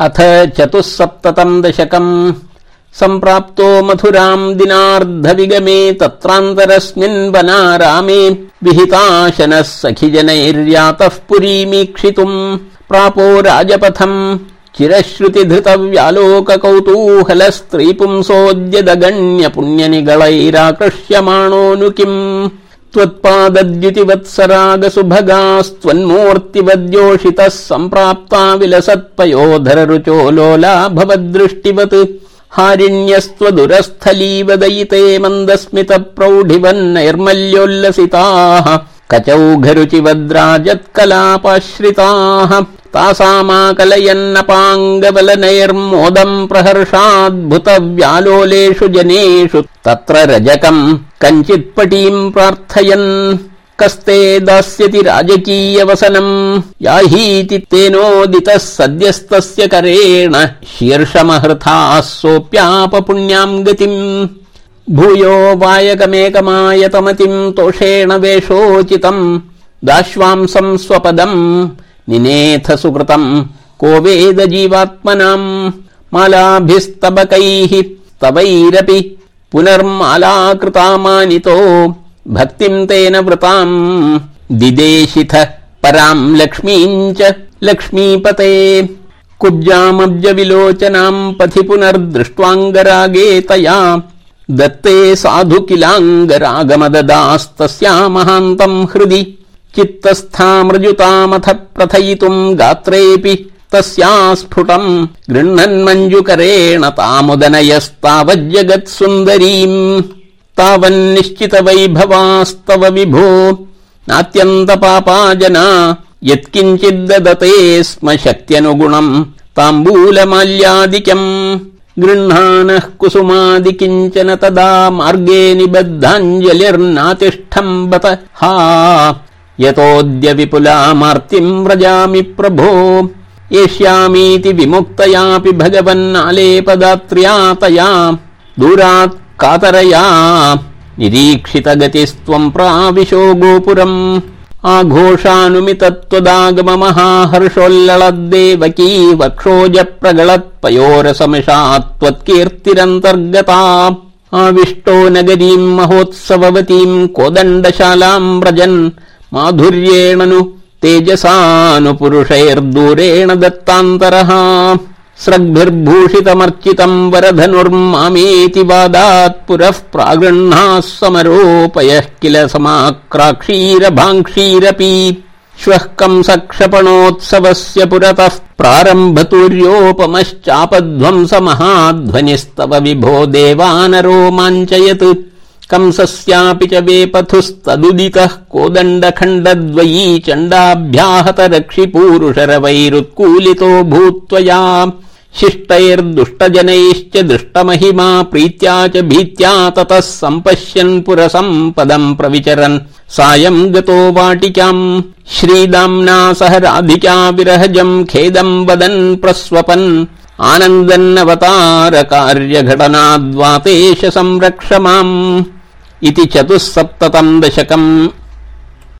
अथ चतुःसप्ततम् दशकम्। सम्प्राप्तो मथुराम् दिनार्धविगमे तत्रान्तरस्मिन् वनारामे विहिताशनः सखिजनैर्यातः पुरीमीक्षितुम् प्रापो राजपथम्। चिरश्रुतिधृतव्यालोक कौतूहल स्त्री पुंसोद्यदगण्य पुण्यनिगलैराकृष्यमाणो नु किम् त्वत्पादद्युतिवत्सराग सुभगास्त्वन्मूर्तिवद्योषितः सम्प्राप्ता विलसत्पयोधर रुचो लोला भवद्दृष्टिवत् हारिण्यस्त्वदुरस्थलीवदयिते मन्दस्मित प्रौढिवन्नैर्मल्योल्लसिताः कचौघरुचिवद्राजत्कलापाश्रिताः तासामाकलयन्नपाङ्गबलनैर्मोदम् प्रहर्षाद्भुत व्यालोलेषु जनेषु तत्र रजकम् कञ्चित्पटीम् प्रार्थयन्। कस्ते दास्यति राजकीयवसनम्। याहीति तेनोदितः सद्यस्तस्य करेण शीर्षमहृथाः सोऽप्याप पुण्याम् गतिम्। भूयो वायकमेकमायतमतिम् तोषेण वेषोचितम्। दाश्वांसम् स्वपदम् निनेथ सुकृतम् को वेद जीवात्मनाम् मालाभिस्तबकैः स्तवैरपि पुनर्मालाकृतामानितो। भक्तिम् तेन वृताम् दिदेशिथ पराम् लक्ष्मीम् च लक्ष्मीपते। कुब्जामब्ज विलोचनाम् पथि पुनर्दृष्ट्वाङ्गरागे तया। दत्ते साधु किलाङ्गरागमददास्तस्या महान्तम् हृदि चित्तस्थामृजुतामथ प्रथयितुम् गात्रेऽपि तस्या स्फुटम् गृह्णन्मञ्जुकरेण तामुदनयस्तावज्जगत् सुन्दरीम् तावन्निश्चित वैभवास्तव विभो नात्यन्त पापा जना यत्किञ्चिद्ददते स्म शक्त्यनुगुणम् ताम्बूलमाल्यादिकम् गृह्णानः कुसुमादि किञ्चन तदा मार्गे निबद्धाञ्जलिर्नातिष्ठम् बत हा यतोऽद्य विपुलामार्तिम् व्रजामि प्रभो। एष्यामीति विमुक्तयापि भगवन्नालेपदात्र्या तया दूरात् कातरया निरीक्षित गतिस्त्वम् प्राविशो गोपुरम्। वक्षोज प्रगलत्पयोरसमिषात् त्वत्कीर्तिरन्तर्गता आविष्टो नगरीम् महोत्सववतीम् कोदण्डशालाम् व्रजन् माधुर्येण नु तेजसानुपुरुषैर्दूरेण दत्तान्तरः स्रग्भिर्भूषितमर्चितम् वरधनुर्मामेति वादात् पुरः प्रागृह्णाः समरोपयः किल समाक्राक्षीरभाङ्क्षीरपि श्वः कंसक्षपणोत्सवस्य पुरतः प्रारम्भतुर्योपमश्चापध्वंस महाध्वनिस्तव विभो देवानरो माञ्चयत् कंसस्यापि च वेपथुस्तदुदितः कोदण्डखण्डद्वयी चण्डाभ्याहत रक्षिपूरुषरवैरुत्कूलितो भूत्वया शिष्टैर्दुष्टजनैश्च दृष्टमहिमा प्रीत्या च भीत्या ततः सम्पश्यन् पुरसम्पदम् प्रविचरन्। सायम् गतो वाटिकाम् श्रीदाम्ना सह राधिका विरहजम् खेदम् वदन् प्रस्वपन्। आनन्दन्नवतार कार्यघटनाद्वातेश संरक्ष माम् इति चतुःसप्ततम् दशकम्